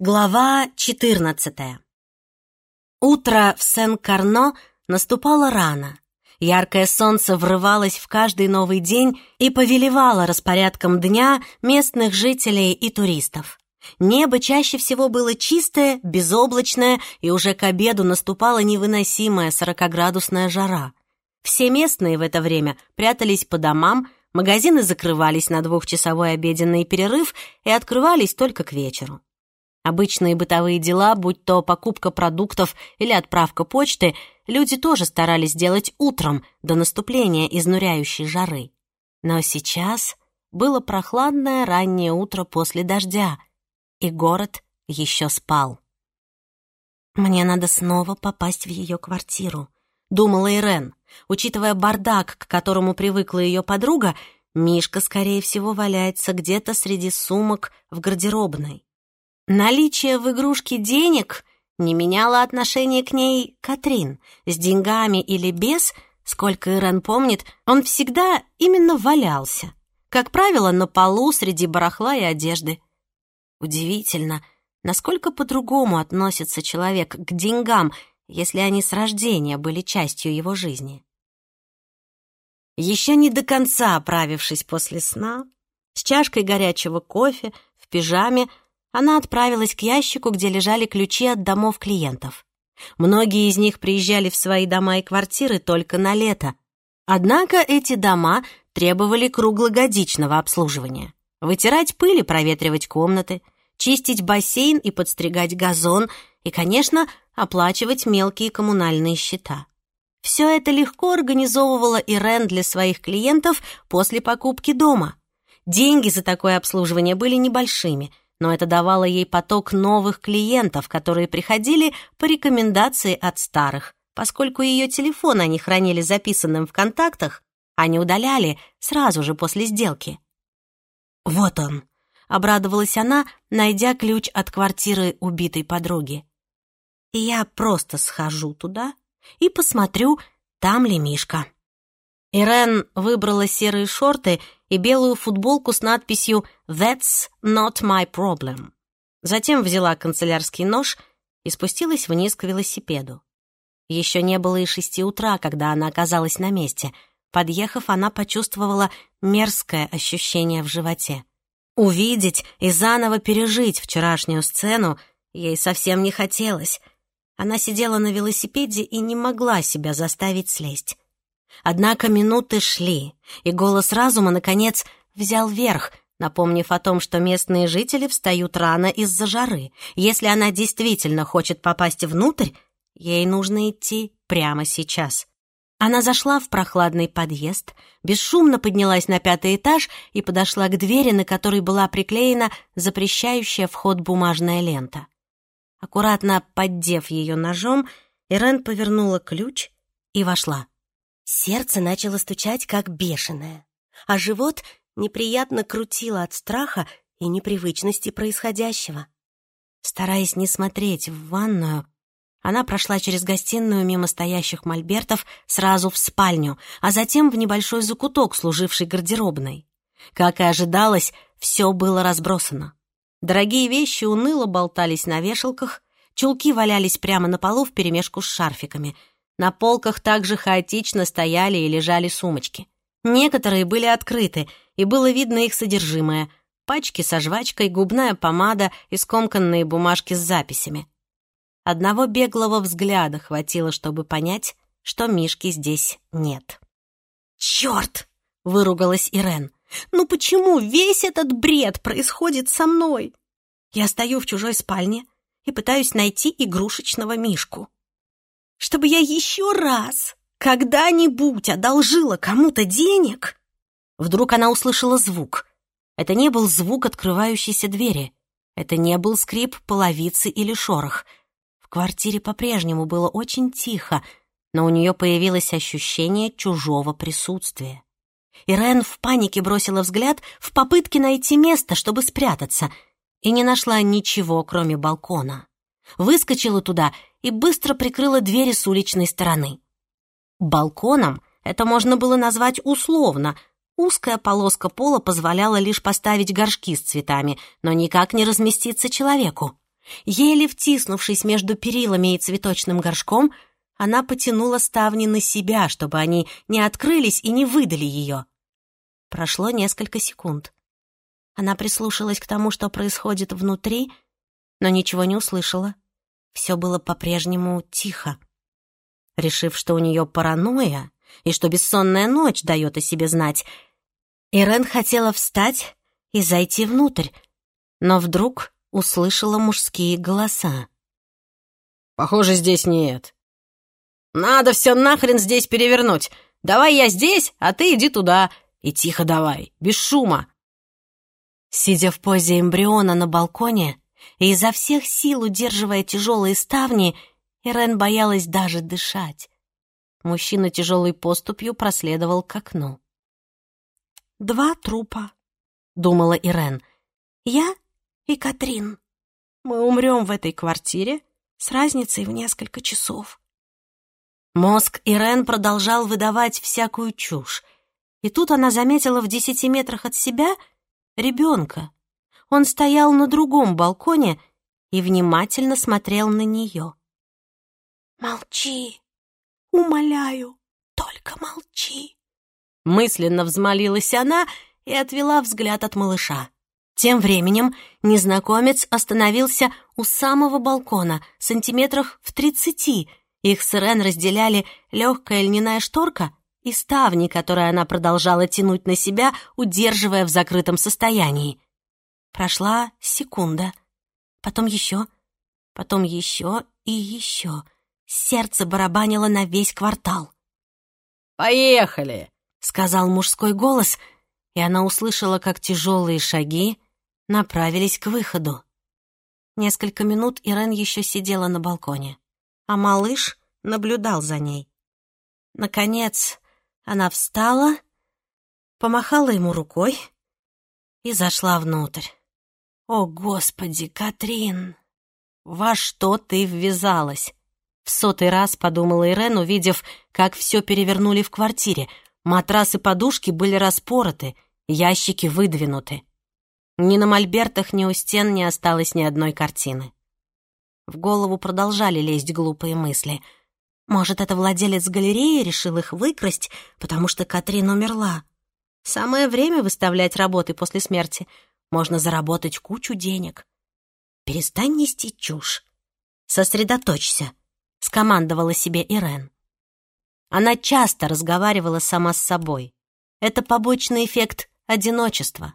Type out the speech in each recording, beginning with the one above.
Глава 14 Утро в Сен-Карно наступало рано. Яркое солнце врывалось в каждый новый день и повелевало распорядком дня местных жителей и туристов. Небо чаще всего было чистое, безоблачное, и уже к обеду наступала невыносимая сорокоградусная жара. Все местные в это время прятались по домам, магазины закрывались на двухчасовой обеденный перерыв и открывались только к вечеру. Обычные бытовые дела, будь то покупка продуктов или отправка почты, люди тоже старались делать утром, до наступления изнуряющей жары. Но сейчас было прохладное раннее утро после дождя, и город еще спал. «Мне надо снова попасть в ее квартиру», — думала Ирен. Учитывая бардак, к которому привыкла ее подруга, Мишка, скорее всего, валяется где-то среди сумок в гардеробной. Наличие в игрушке денег не меняло отношение к ней Катрин. С деньгами или без, сколько Ирен помнит, он всегда именно валялся. Как правило, на полу среди барахла и одежды. Удивительно, насколько по-другому относится человек к деньгам, если они с рождения были частью его жизни. Еще не до конца оправившись после сна, с чашкой горячего кофе, в пижаме, она отправилась к ящику, где лежали ключи от домов клиентов. Многие из них приезжали в свои дома и квартиры только на лето. Однако эти дома требовали круглогодичного обслуживания. Вытирать пыль и проветривать комнаты, чистить бассейн и подстригать газон и, конечно, оплачивать мелкие коммунальные счета. Все это легко организовывала Ирен для своих клиентов после покупки дома. Деньги за такое обслуживание были небольшими – но это давало ей поток новых клиентов, которые приходили по рекомендации от старых, поскольку ее телефон они хранили записанным в контактах, а не удаляли сразу же после сделки. «Вот он», — обрадовалась она, найдя ключ от квартиры убитой подруги. «Я просто схожу туда и посмотрю, там ли Мишка». Ирен выбрала серые шорты и белую футболку с надписью «That's not my problem». Затем взяла канцелярский нож и спустилась вниз к велосипеду. Еще не было и шести утра, когда она оказалась на месте. Подъехав, она почувствовала мерзкое ощущение в животе. Увидеть и заново пережить вчерашнюю сцену ей совсем не хотелось. Она сидела на велосипеде и не могла себя заставить слезть. Однако минуты шли, и голос разума, наконец, взял верх, напомнив о том, что местные жители встают рано из-за жары. Если она действительно хочет попасть внутрь, ей нужно идти прямо сейчас. Она зашла в прохладный подъезд, бесшумно поднялась на пятый этаж и подошла к двери, на которой была приклеена запрещающая вход бумажная лента. Аккуратно поддев ее ножом, Ирен повернула ключ и вошла. Сердце начало стучать, как бешеное, а живот неприятно крутило от страха и непривычности происходящего. Стараясь не смотреть в ванную, она прошла через гостиную мимо стоящих мольбертов сразу в спальню, а затем в небольшой закуток, служивший гардеробной. Как и ожидалось, все было разбросано. Дорогие вещи уныло болтались на вешалках, чулки валялись прямо на полу вперемешку с шарфиками — на полках также хаотично стояли и лежали сумочки. Некоторые были открыты, и было видно их содержимое. Пачки со жвачкой, губная помада и скомканные бумажки с записями. Одного беглого взгляда хватило, чтобы понять, что Мишки здесь нет. «Чёрт!» — выругалась Ирен. «Ну почему весь этот бред происходит со мной? Я стою в чужой спальне и пытаюсь найти игрушечного Мишку чтобы я еще раз когда-нибудь одолжила кому-то денег? Вдруг она услышала звук. Это не был звук открывающейся двери. Это не был скрип половицы или шорох. В квартире по-прежнему было очень тихо, но у нее появилось ощущение чужого присутствия. Ирен в панике бросила взгляд в попытке найти место, чтобы спрятаться, и не нашла ничего, кроме балкона. Выскочила туда и быстро прикрыла двери с уличной стороны. Балконом это можно было назвать условно. Узкая полоска пола позволяла лишь поставить горшки с цветами, но никак не разместиться человеку. Еле втиснувшись между перилами и цветочным горшком, она потянула ставни на себя, чтобы они не открылись и не выдали ее. Прошло несколько секунд. Она прислушалась к тому, что происходит внутри, но ничего не услышала. Все было по-прежнему тихо. Решив, что у нее паранойя и что бессонная ночь дает о себе знать, Ирен хотела встать и зайти внутрь, но вдруг услышала мужские голоса. «Похоже, здесь нет. Надо все нахрен здесь перевернуть. Давай я здесь, а ты иди туда. И тихо давай, без шума». Сидя в позе эмбриона на балконе и изо всех сил удерживая тяжелые ставни, Ирен боялась даже дышать. Мужчина тяжелой поступью проследовал к окну. «Два трупа», — думала Ирен. «Я и Катрин. Мы умрем в этой квартире с разницей в несколько часов». Мозг Ирен продолжал выдавать всякую чушь. И тут она заметила в десяти метрах от себя ребенка. Он стоял на другом балконе и внимательно смотрел на нее. «Молчи, умоляю, только молчи!» Мысленно взмолилась она и отвела взгляд от малыша. Тем временем незнакомец остановился у самого балкона, сантиметрах в тридцати. Их с Ирен разделяли легкая льняная шторка и ставни, которые она продолжала тянуть на себя, удерживая в закрытом состоянии. Прошла секунда, потом еще, потом еще и еще. Сердце барабанило на весь квартал. «Поехали!» — сказал мужской голос, и она услышала, как тяжелые шаги направились к выходу. Несколько минут Ирен еще сидела на балконе, а малыш наблюдал за ней. Наконец, она встала, помахала ему рукой и зашла внутрь. «О, Господи, Катрин, во что ты ввязалась?» В сотый раз подумала Ирен, увидев, как все перевернули в квартире. Матрасы и подушки были распороты, ящики выдвинуты. Ни на мольбертах, ни у стен не осталось ни одной картины. В голову продолжали лезть глупые мысли. Может, это владелец галереи решил их выкрасть, потому что Катрин умерла. Самое время выставлять работы после смерти. Можно заработать кучу денег. Перестань нести чушь. Сосредоточься, — скомандовала себе Ирен. Она часто разговаривала сама с собой. Это побочный эффект одиночества.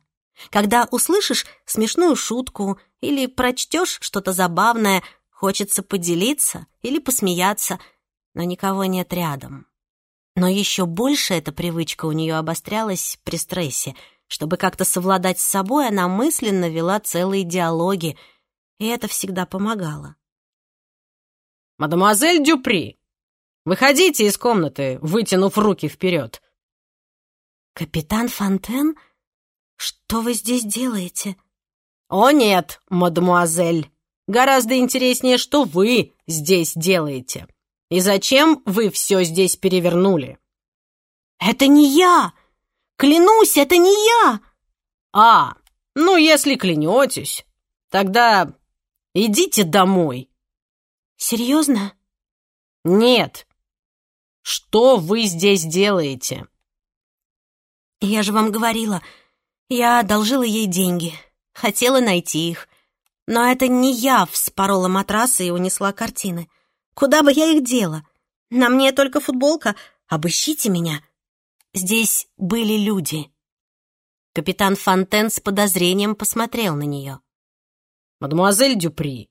Когда услышишь смешную шутку или прочтешь что-то забавное, хочется поделиться или посмеяться, но никого нет рядом. Но еще больше эта привычка у нее обострялась при стрессе. Чтобы как-то совладать с собой, она мысленно вела целые диалоги, и это всегда помогало. «Мадемуазель Дюпри, выходите из комнаты, вытянув руки вперед!» «Капитан Фонтен?» «Что вы здесь делаете?» «О нет, мадемуазель! Гораздо интереснее, что вы здесь делаете. И зачем вы все здесь перевернули?» «Это не я! Клянусь, это не я!» «А, ну, если клянетесь, тогда идите домой». «Серьезно?» «Нет. Что вы здесь делаете?» «Я же вам говорила, я одолжила ей деньги, хотела найти их. Но это не я вспорола матрасы и унесла картины. Куда бы я их дела? На мне только футболка. Обыщите меня. Здесь были люди. Капитан Фонтен с подозрением посмотрел на нее. «Мадемуазель Дюпри,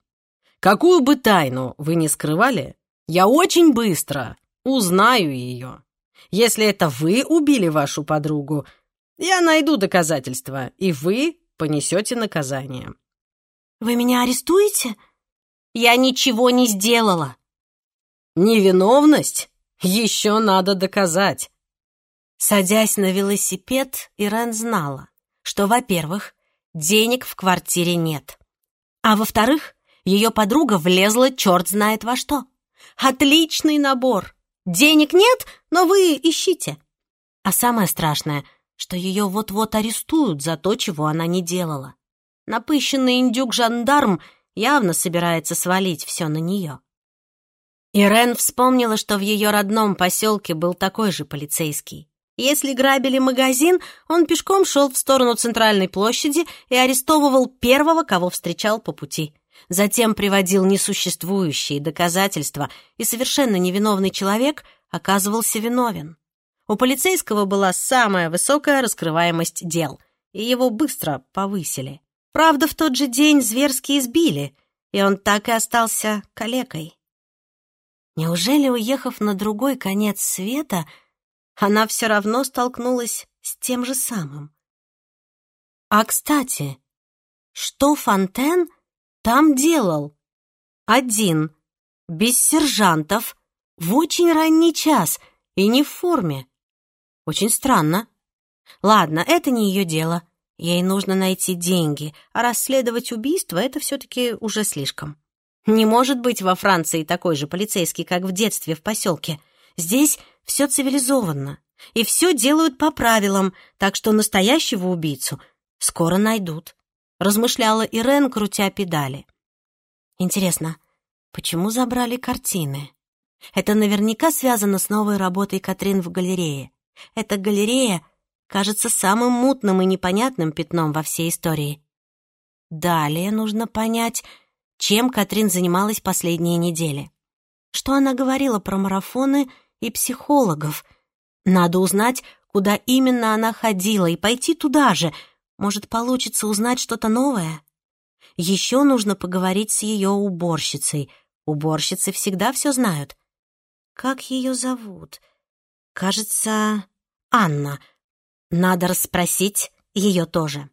какую бы тайну вы ни скрывали, я очень быстро узнаю ее. Если это вы убили вашу подругу, я найду доказательства, и вы понесете наказание». «Вы меня арестуете?» «Я ничего не сделала». «Невиновность еще надо доказать». Садясь на велосипед, Ирен знала, что, во-первых, денег в квартире нет, а во-вторых, ее подруга влезла черт знает во что. Отличный набор. Денег нет, но вы ищите. А самое страшное — что ее вот-вот арестуют за то, чего она не делала. Напыщенный индюк-жандарм явно собирается свалить все на нее. Ирен вспомнила, что в ее родном поселке был такой же полицейский. Если грабили магазин, он пешком шел в сторону центральной площади и арестовывал первого, кого встречал по пути. Затем приводил несуществующие доказательства, и совершенно невиновный человек оказывался виновен. У полицейского была самая высокая раскрываемость дел, и его быстро повысили. Правда, в тот же день зверски избили, и он так и остался калекой. Неужели, уехав на другой конец света, она все равно столкнулась с тем же самым? А, кстати, что Фонтен там делал? Один, без сержантов, в очень ранний час и не в форме. Очень странно. Ладно, это не ее дело. Ей нужно найти деньги, а расследовать убийство — это все-таки уже слишком. Не может быть во Франции такой же полицейский, как в детстве в поселке. Здесь все цивилизованно, и все делают по правилам, так что настоящего убийцу скоро найдут размышляла Ирен, крутя педали. Интересно, почему забрали картины? Это наверняка связано с новой работой Катрин в галерее. Эта галерея кажется самым мутным и непонятным пятном во всей истории. Далее нужно понять, чем Катрин занималась последние недели. Что она говорила про марафоны и психологов? Надо узнать, куда именно она ходила, и пойти туда же, может, получится узнать что-то новое? Еще нужно поговорить с ее уборщицей. Уборщицы всегда все знают. Как ее зовут? Кажется, Анна. Надо расспросить ее тоже.